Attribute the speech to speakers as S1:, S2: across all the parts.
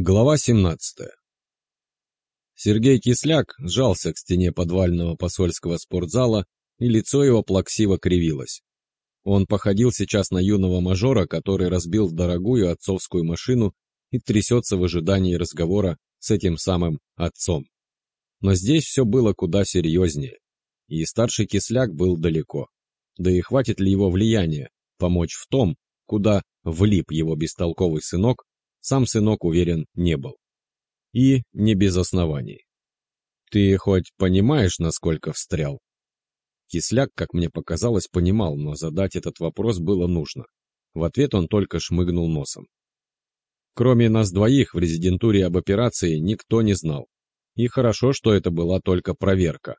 S1: Глава 17. Сергей Кисляк сжался к стене подвального посольского спортзала, и лицо его плаксиво кривилось. Он походил сейчас на юного мажора, который разбил дорогую отцовскую машину и трясется в ожидании разговора с этим самым отцом. Но здесь все было куда серьезнее, и старший Кисляк был далеко. Да и хватит ли его влияния помочь в том, куда влип его бестолковый сынок, сам сынок уверен не был. И не без оснований. «Ты хоть понимаешь, насколько встрял?» Кисляк, как мне показалось, понимал, но задать этот вопрос было нужно. В ответ он только шмыгнул носом. Кроме нас двоих в резидентуре об операции никто не знал. И хорошо, что это была только проверка.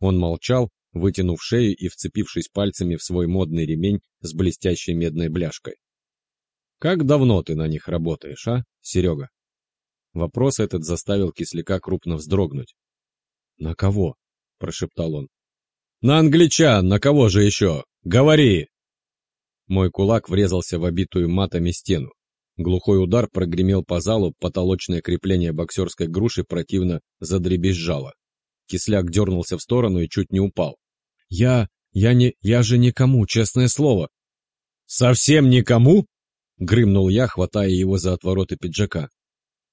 S1: Он молчал, вытянув шею и вцепившись пальцами в свой модный ремень с блестящей медной бляшкой. Как давно ты на них работаешь, а, Серега? Вопрос этот заставил кисляка крупно вздрогнуть. «На кого?» – прошептал он. «На англичан! На кого же еще? Говори!» Мой кулак врезался в обитую матами стену. Глухой удар прогремел по залу, потолочное крепление боксерской груши противно задребезжало. Кисляк дернулся в сторону и чуть не упал. «Я... я не... я же никому, честное слово!» «Совсем никому?» Грымнул я, хватая его за отвороты пиджака.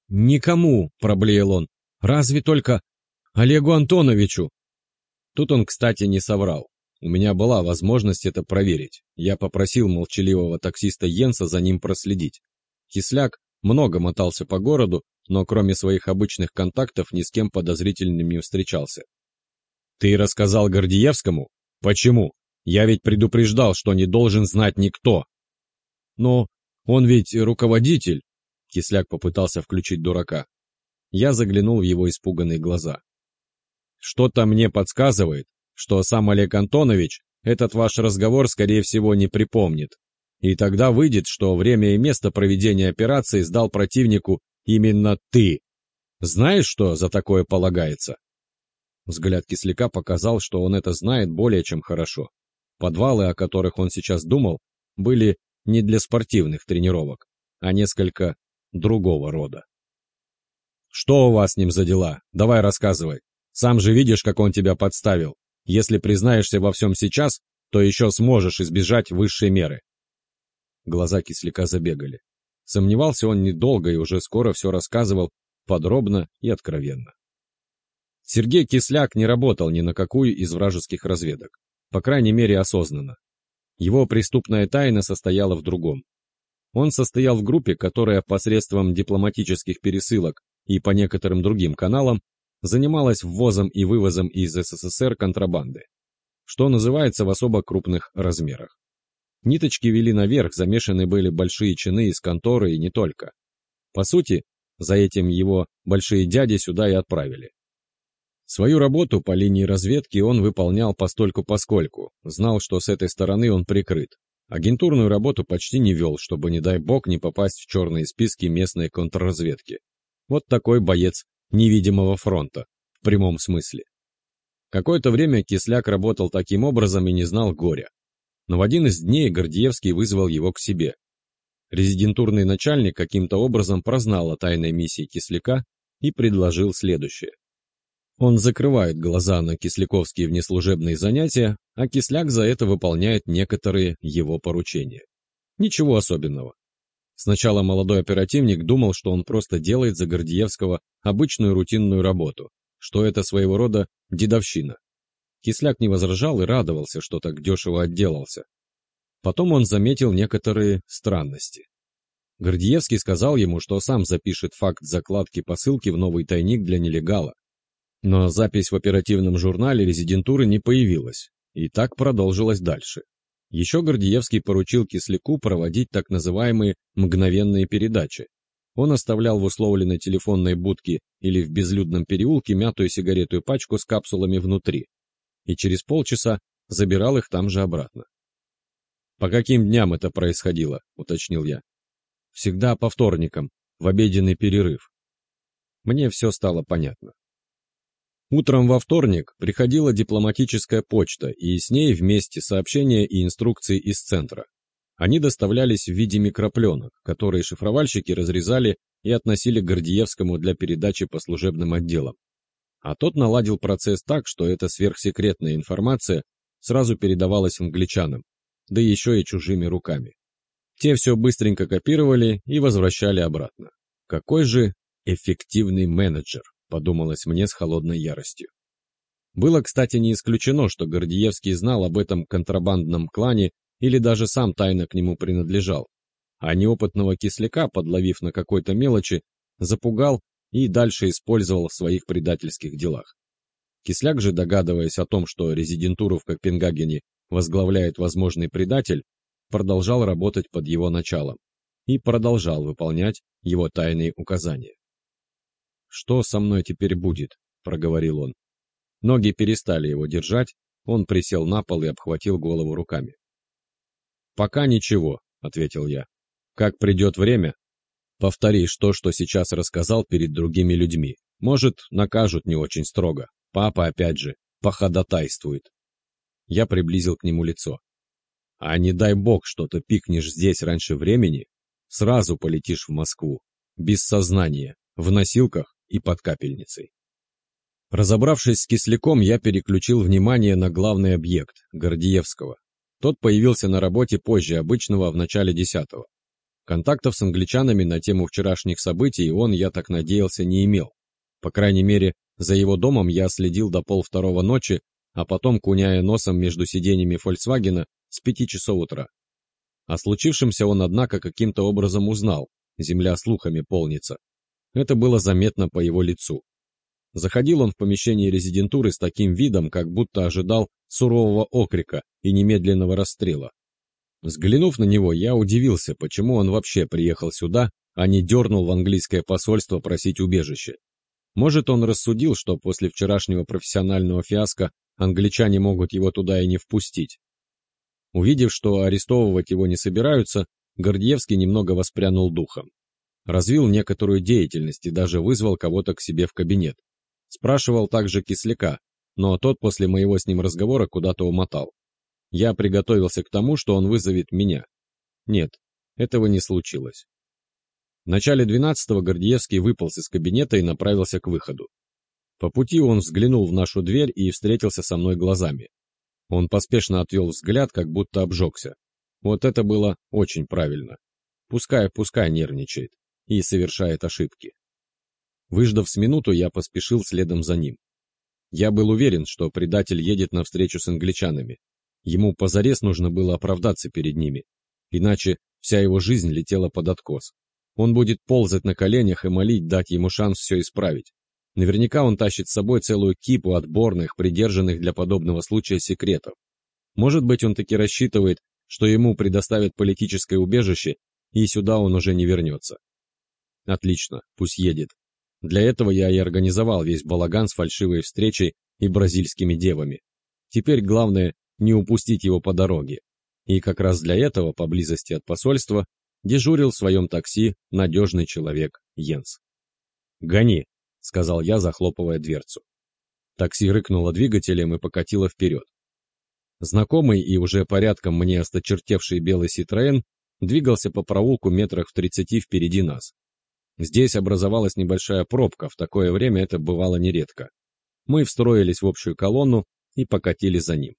S1: «Никому!» — проблеял он. «Разве только Олегу Антоновичу!» Тут он, кстати, не соврал. У меня была возможность это проверить. Я попросил молчаливого таксиста Йенса за ним проследить. Кисляк много мотался по городу, но кроме своих обычных контактов ни с кем подозрительным не встречался. «Ты рассказал Гордиевскому? Почему? Я ведь предупреждал, что не должен знать никто!» «Но он ведь руководитель. Кисляк попытался включить дурака. Я заглянул в его испуганные глаза. Что-то мне подсказывает, что сам Олег Антонович этот ваш разговор, скорее всего, не припомнит. И тогда выйдет, что время и место проведения операции сдал противнику именно ты. Знаешь, что за такое полагается? Взгляд кисляка показал, что он это знает более чем хорошо. Подвалы, о которых он сейчас думал, были не для спортивных тренировок, а несколько другого рода. «Что у вас с ним за дела? Давай рассказывай. Сам же видишь, как он тебя подставил. Если признаешься во всем сейчас, то еще сможешь избежать высшей меры». Глаза кисляка забегали. Сомневался он недолго и уже скоро все рассказывал подробно и откровенно. Сергей Кисляк не работал ни на какую из вражеских разведок, по крайней мере осознанно. Его преступная тайна состояла в другом. Он состоял в группе, которая посредством дипломатических пересылок и по некоторым другим каналам занималась ввозом и вывозом из СССР контрабанды, что называется в особо крупных размерах. Ниточки вели наверх, замешаны были большие чины из конторы и не только. По сути, за этим его большие дяди сюда и отправили. Свою работу по линии разведки он выполнял постольку-поскольку, знал, что с этой стороны он прикрыт. Агентурную работу почти не вел, чтобы, не дай бог, не попасть в черные списки местной контрразведки. Вот такой боец невидимого фронта, в прямом смысле. Какое-то время Кисляк работал таким образом и не знал горя. Но в один из дней Гордеевский вызвал его к себе. Резидентурный начальник каким-то образом прознал о тайной миссии Кисляка и предложил следующее. Он закрывает глаза на кисляковские внеслужебные занятия, а кисляк за это выполняет некоторые его поручения. Ничего особенного. Сначала молодой оперативник думал, что он просто делает за Гордиевского обычную рутинную работу, что это своего рода дедовщина. Кисляк не возражал и радовался, что так дешево отделался. Потом он заметил некоторые странности. Гордиевский сказал ему, что сам запишет факт закладки посылки в новый тайник для нелегала, но запись в оперативном журнале резидентуры не появилась, и так продолжилось дальше. Еще Гордеевский поручил Кисляку проводить так называемые «мгновенные передачи». Он оставлял в условленной телефонной будке или в безлюдном переулке мятую сигарету пачку с капсулами внутри, и через полчаса забирал их там же обратно. «По каким дням это происходило?» — уточнил я. «Всегда по вторникам, в обеденный перерыв». Мне все стало понятно. Утром во вторник приходила дипломатическая почта, и с ней вместе сообщения и инструкции из центра. Они доставлялись в виде микропленок, которые шифровальщики разрезали и относили к Гордиевскому для передачи по служебным отделам. А тот наладил процесс так, что эта сверхсекретная информация сразу передавалась англичанам, да еще и чужими руками. Те все быстренько копировали и возвращали обратно. Какой же эффективный менеджер, подумалось мне с холодной яростью. Было, кстати, не исключено, что Гордиевский знал об этом контрабандном клане или даже сам тайно к нему принадлежал, а неопытного кисляка, подловив на какой-то мелочи, запугал и дальше использовал в своих предательских делах. Кисляк же, догадываясь о том, что резидентуру в Копенгагене возглавляет возможный предатель, продолжал работать под его началом и продолжал выполнять его тайные указания. «Что со мной теперь будет?» — проговорил он. Ноги перестали его держать, он присел на пол и обхватил голову руками. «Пока ничего», — ответил я. «Как придет время, повторишь то, что сейчас рассказал перед другими людьми. Может, накажут не очень строго. Папа, опять же, походатайствует». Я приблизил к нему лицо. «А не дай бог что-то пикнешь здесь раньше времени, сразу полетишь в Москву, без сознания, в носилках и под капельницей». Разобравшись с кисляком, я переключил внимание на главный объект – Гордиевского. Тот появился на работе позже обычного в начале десятого. Контактов с англичанами на тему вчерашних событий он, я так надеялся, не имел. По крайней мере, за его домом я следил до полвторого ночи, а потом, куняя носом между сиденьями «Фольксвагена» с пяти часов утра. О случившемся он, однако, каким-то образом узнал, земля слухами полнится. Это было заметно по его лицу. Заходил он в помещение резидентуры с таким видом, как будто ожидал сурового окрика и немедленного расстрела. Взглянув на него, я удивился, почему он вообще приехал сюда, а не дернул в английское посольство просить убежище. Может, он рассудил, что после вчерашнего профессионального фиаско англичане могут его туда и не впустить. Увидев, что арестовывать его не собираются, Гордеевский немного воспрянул духом. Развил некоторую деятельность и даже вызвал кого-то к себе в кабинет. Спрашивал также кисляка, но тот после моего с ним разговора куда-то умотал. Я приготовился к тому, что он вызовет меня. Нет, этого не случилось. В начале двенадцатого Гордеевский выполз из кабинета и направился к выходу. По пути он взглянул в нашу дверь и встретился со мной глазами. Он поспешно отвел взгляд, как будто обжегся. Вот это было очень правильно. Пускай, пускай нервничает и совершает ошибки. Выждав с минуту, я поспешил следом за ним. Я был уверен, что предатель едет навстречу с англичанами. Ему позарез нужно было оправдаться перед ними, иначе вся его жизнь летела под откос. Он будет ползать на коленях и молить дать ему шанс все исправить. Наверняка он тащит с собой целую кипу отборных, придержанных для подобного случая секретов. Может быть, он таки рассчитывает, что ему предоставят политическое убежище, и сюда он уже не вернется. Отлично, пусть едет. Для этого я и организовал весь балаган с фальшивой встречей и бразильскими девами. Теперь главное не упустить его по дороге. И как раз для этого, поблизости от посольства, дежурил в своем такси надежный человек Йенс. «Гони», — сказал я, захлопывая дверцу. Такси рыкнуло двигателем и покатило вперед. Знакомый и уже порядком мне осточертевший белый Ситроен двигался по проулку метрах в тридцати впереди нас. Здесь образовалась небольшая пробка, в такое время это бывало нередко. Мы встроились в общую колонну и покатили за ним.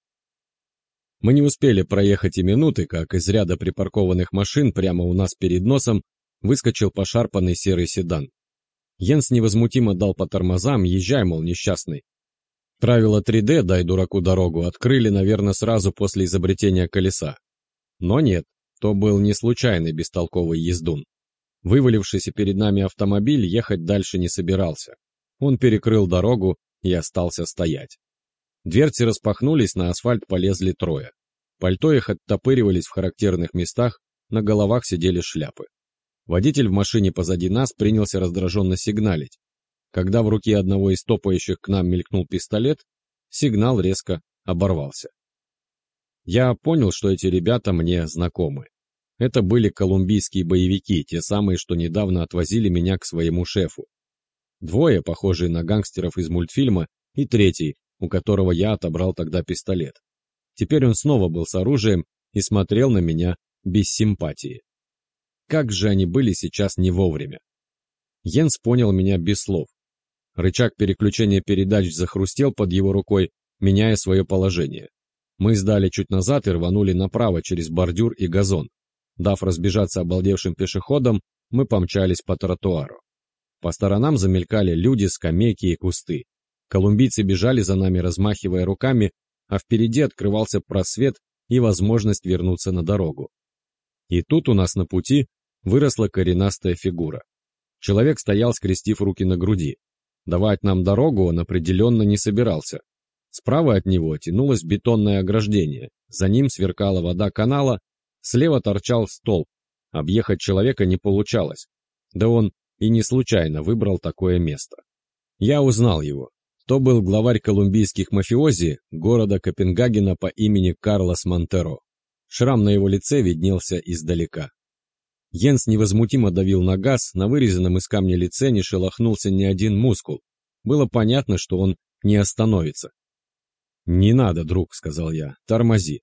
S1: Мы не успели проехать и минуты, как из ряда припаркованных машин прямо у нас перед носом выскочил пошарпанный серый седан. Йенс невозмутимо дал по тормозам, езжай, мол, несчастный. Правило 3D «дай дураку дорогу» открыли, наверное, сразу после изобретения колеса. Но нет, то был не случайный бестолковый ездун. Вывалившийся перед нами автомобиль ехать дальше не собирался. Он перекрыл дорогу и остался стоять. Дверцы распахнулись, на асфальт полезли трое. Пальто их оттопыривались в характерных местах, на головах сидели шляпы. Водитель в машине позади нас принялся раздраженно сигналить. Когда в руке одного из топающих к нам мелькнул пистолет, сигнал резко оборвался. Я понял, что эти ребята мне знакомы. Это были колумбийские боевики, те самые, что недавно отвозили меня к своему шефу. Двое, похожие на гангстеров из мультфильма, и третий, у которого я отобрал тогда пистолет. Теперь он снова был с оружием и смотрел на меня без симпатии. Как же они были сейчас не вовремя. Йенс понял меня без слов. Рычаг переключения передач захрустел под его рукой, меняя свое положение. Мы сдали чуть назад и рванули направо через бордюр и газон. Дав разбежаться обалдевшим пешеходам, мы помчались по тротуару. По сторонам замелькали люди, скамейки и кусты. Колумбийцы бежали за нами, размахивая руками, а впереди открывался просвет и возможность вернуться на дорогу. И тут у нас на пути выросла коренастая фигура. Человек стоял, скрестив руки на груди. Давать нам дорогу он определенно не собирался. Справа от него тянулось бетонное ограждение, за ним сверкала вода канала, слева торчал столб. Объехать человека не получалось. Да он и не случайно выбрал такое место. Я узнал его. То был главарь колумбийских мафиози города Копенгагена по имени Карлос Монтеро. Шрам на его лице виднелся издалека. Йенс невозмутимо давил на газ, на вырезанном из камня лице не шелохнулся ни один мускул. Было понятно, что он не остановится. «Не надо, друг», — сказал я, — «тормози».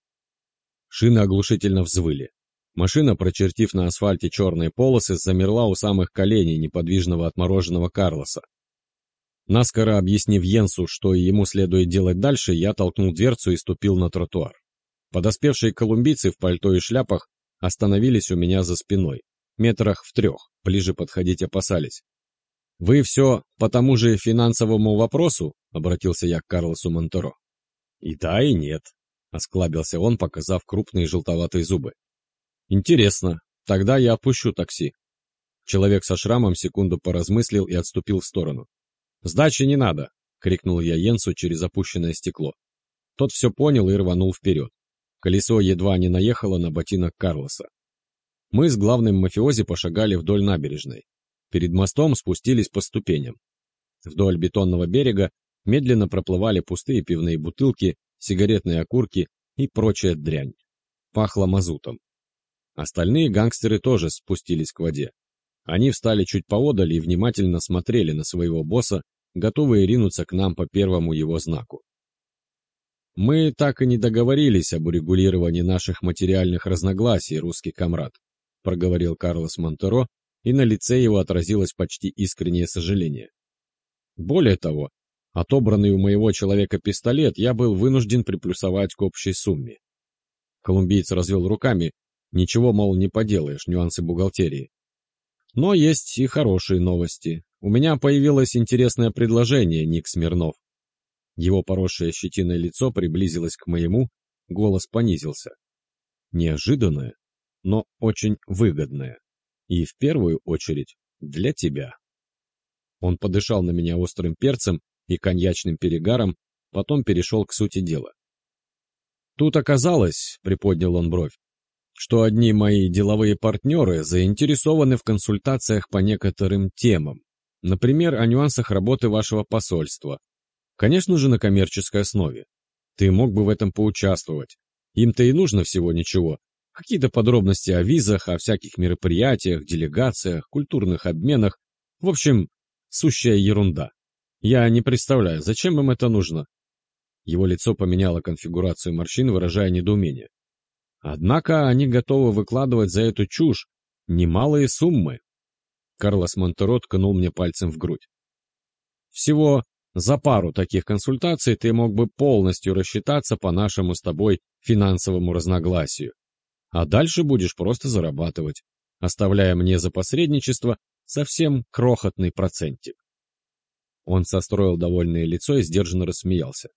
S1: Шины оглушительно взвыли. Машина, прочертив на асфальте черные полосы, замерла у самых коленей неподвижного отмороженного Карлоса. Наскоро объяснив Йенсу, что ему следует делать дальше, я толкнул дверцу и ступил на тротуар. Подоспевшие колумбийцы в пальто и шляпах остановились у меня за спиной, метрах в трех, ближе подходить опасались. «Вы все по тому же финансовому вопросу?» — обратился я к Карлосу Монтеро. «И да, и нет», — осклабился он, показав крупные желтоватые зубы. «Интересно, тогда я опущу такси». Человек со шрамом секунду поразмыслил и отступил в сторону. «Сдачи не надо!» — крикнул я Йенсу через опущенное стекло. Тот все понял и рванул вперед. Колесо едва не наехало на ботинок Карлоса. Мы с главным мафиози пошагали вдоль набережной. Перед мостом спустились по ступеням. Вдоль бетонного берега медленно проплывали пустые пивные бутылки, сигаретные окурки и прочая дрянь. Пахло мазутом. Остальные гангстеры тоже спустились к воде. Они встали чуть поодаль и внимательно смотрели на своего босса, готовые ринуться к нам по первому его знаку. Мы так и не договорились об урегулировании наших материальных разногласий, русский комрад, проговорил Карлос Монтеро, и на лице его отразилось почти искреннее сожаление. Более того, отобранный у моего человека пистолет я был вынужден приплюсовать к общей сумме. Колумбиец развел руками, ничего, мол, не поделаешь, нюансы бухгалтерии. Но есть и хорошие новости. У меня появилось интересное предложение, Ник Смирнов. Его поросшее щетиной лицо приблизилось к моему, голос понизился. Неожиданное, но очень выгодное. И в первую очередь для тебя. Он подышал на меня острым перцем и коньячным перегаром, потом перешел к сути дела. Тут оказалось, приподнял он бровь, что одни мои деловые партнеры заинтересованы в консультациях по некоторым темам, например, о нюансах работы вашего посольства, Конечно же, на коммерческой основе. Ты мог бы в этом поучаствовать. Им-то и нужно всего ничего. Какие-то подробности о визах, о всяких мероприятиях, делегациях, культурных обменах. В общем, сущая ерунда. Я не представляю, зачем им это нужно. Его лицо поменяло конфигурацию морщин, выражая недоумение. Однако они готовы выкладывать за эту чушь немалые суммы. Карлос Монтеро ткнул мне пальцем в грудь. Всего за пару таких консультаций ты мог бы полностью рассчитаться по нашему с тобой финансовому разногласию. А дальше будешь просто зарабатывать, оставляя мне за посредничество совсем крохотный процентик. Он состроил довольное лицо и сдержанно рассмеялся.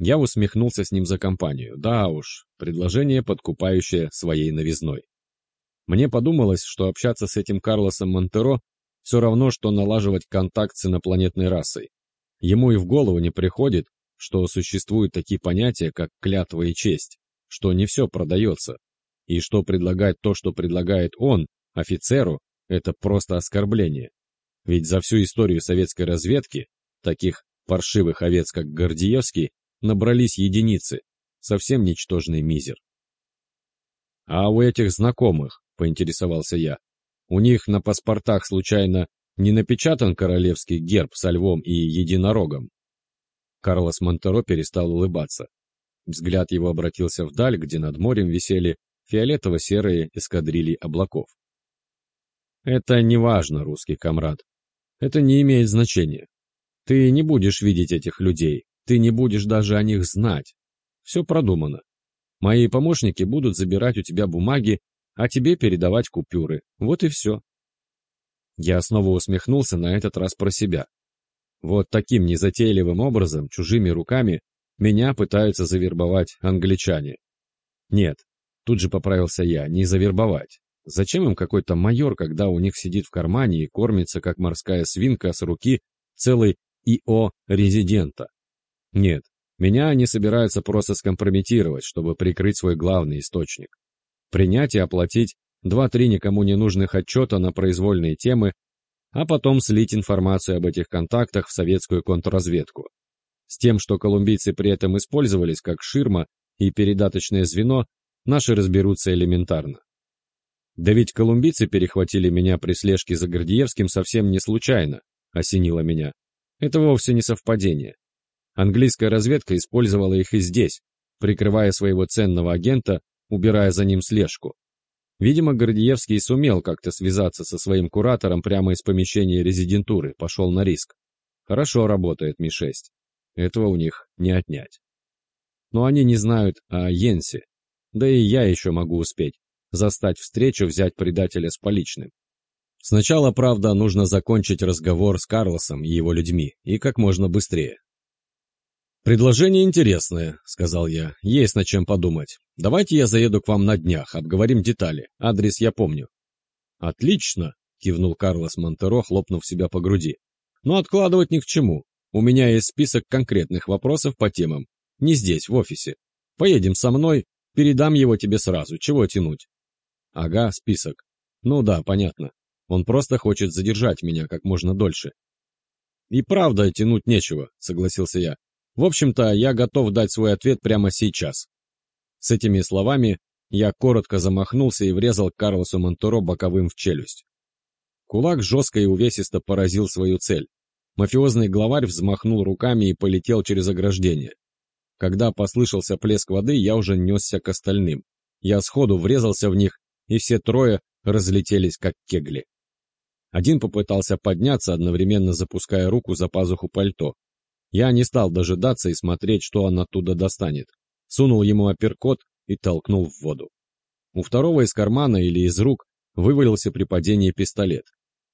S1: Я усмехнулся с ним за компанию. Да уж, предложение, подкупающее своей новизной. Мне подумалось, что общаться с этим Карлосом Монтеро все равно, что налаживать контакт с инопланетной расой. Ему и в голову не приходит, что существуют такие понятия, как клятва и честь, что не все продается, и что предлагать то, что предлагает он, офицеру, это просто оскорбление. Ведь за всю историю советской разведки таких паршивых овец, как Гордиевский, набрались единицы, совсем ничтожный мизер. «А у этих знакомых», — поинтересовался я, — «у них на паспортах случайно не напечатан королевский герб со львом и единорогом. Карлос Монтеро перестал улыбаться. Взгляд его обратился вдаль, где над морем висели фиолетово-серые эскадрильи облаков. Это не важно, русский комрад. Это не имеет значения. Ты не будешь видеть этих людей, ты не будешь даже о них знать. Все продумано. Мои помощники будут забирать у тебя бумаги, а тебе передавать купюры. Вот и все. Я снова усмехнулся на этот раз про себя. Вот таким незатейливым образом, чужими руками, меня пытаются завербовать англичане. Нет, тут же поправился я, не завербовать. Зачем им какой-то майор, когда у них сидит в кармане и кормится, как морская свинка, с руки целый ИО резидента? Нет, меня они собираются просто скомпрометировать, чтобы прикрыть свой главный источник. Принять и оплатить два-три никому не нужных отчета на произвольные темы, а потом слить информацию об этих контактах в советскую контрразведку. С тем, что колумбийцы при этом использовались как ширма и передаточное звено, наши разберутся элементарно. Да ведь колумбийцы перехватили меня при слежке за Гордеевским совсем не случайно, осенило меня. Это вовсе не совпадение. Английская разведка использовала их и здесь, прикрывая своего ценного агента, убирая за ним слежку. Видимо, Гордеевский сумел как-то связаться со своим куратором прямо из помещения резидентуры, пошел на риск. Хорошо работает Ми-6. Этого у них не отнять. Но они не знают о Йенсе. Да и я еще могу успеть. Застать встречу, взять предателя с поличным. Сначала, правда, нужно закончить разговор с Карлосом и его людьми, и как можно быстрее. «Предложение интересное», — сказал я. «Есть над чем подумать. Давайте я заеду к вам на днях, обговорим детали. Адрес я помню». «Отлично», — кивнул Карлос Монтеро, хлопнув себя по груди. «Но откладывать ни к чему. У меня есть список конкретных вопросов по темам. Не здесь, в офисе. Поедем со мной, передам его тебе сразу. Чего тянуть?» «Ага, список. Ну да, понятно. Он просто хочет задержать меня как можно дольше». «И правда тянуть нечего», — согласился я. В общем-то, я готов дать свой ответ прямо сейчас. С этими словами я коротко замахнулся и врезал Карлосу Монтуро боковым в челюсть. Кулак жестко и увесисто поразил свою цель. Мафиозный главарь взмахнул руками и полетел через ограждение. Когда послышался плеск воды, я уже несся к остальным. Я сходу врезался в них, и все трое разлетелись как кегли. Один попытался подняться, одновременно запуская руку за пазуху пальто. Я не стал дожидаться и смотреть, что он оттуда достанет. Сунул ему апперкот и толкнул в воду. У второго из кармана или из рук вывалился при падении пистолет.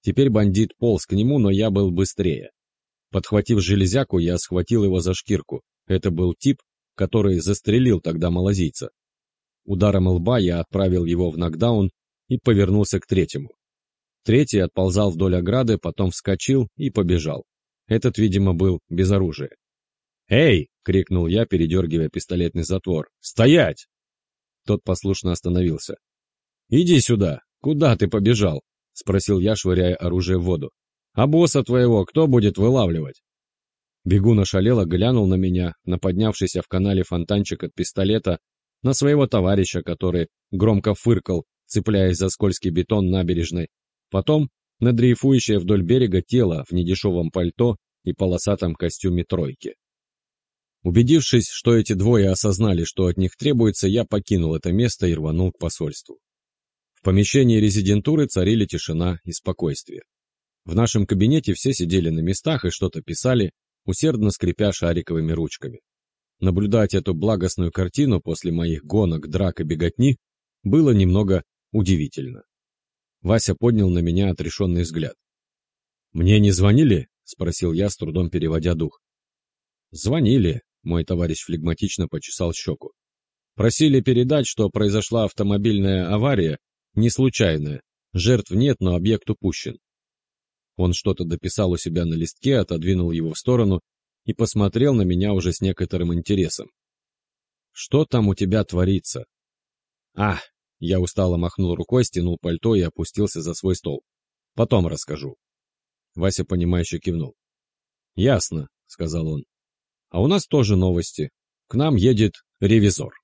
S1: Теперь бандит полз к нему, но я был быстрее. Подхватив железяку, я схватил его за шкирку. Это был тип, который застрелил тогда малазийца. Ударом лба я отправил его в нокдаун и повернулся к третьему. Третий отползал вдоль ограды, потом вскочил и побежал. Этот, видимо, был без оружия. «Эй!» — крикнул я, передергивая пистолетный затвор. «Стоять!» Тот послушно остановился. «Иди сюда! Куда ты побежал?» — спросил я, швыряя оружие в воду. «А босса твоего кто будет вылавливать?» Бегун ошалело глянул на меня, на поднявшийся в канале фонтанчик от пистолета, на своего товарища, который громко фыркал, цепляясь за скользкий бетон набережной, потом на дрейфующее вдоль берега тело в недешевом пальто и полосатом костюме тройки. Убедившись, что эти двое осознали, что от них требуется, я покинул это место и рванул к посольству. В помещении резидентуры царили тишина и спокойствие. В нашем кабинете все сидели на местах и что-то писали, усердно скрипя шариковыми ручками. Наблюдать эту благостную картину после моих гонок, драк и беготни было немного удивительно. Вася поднял на меня отрешенный взгляд. «Мне не звонили?» — спросил я, с трудом переводя дух. «Звонили», — мой товарищ флегматично почесал щеку. «Просили передать, что произошла автомобильная авария, не случайная. Жертв нет, но объект упущен». Он что-то дописал у себя на листке, отодвинул его в сторону и посмотрел на меня уже с некоторым интересом. «Что там у тебя творится?» «А, я устало махнул рукой, стянул пальто и опустился за свой стол. Потом расскажу. Вася, понимающе кивнул. «Ясно», — сказал он. «А у нас тоже новости. К нам едет ревизор».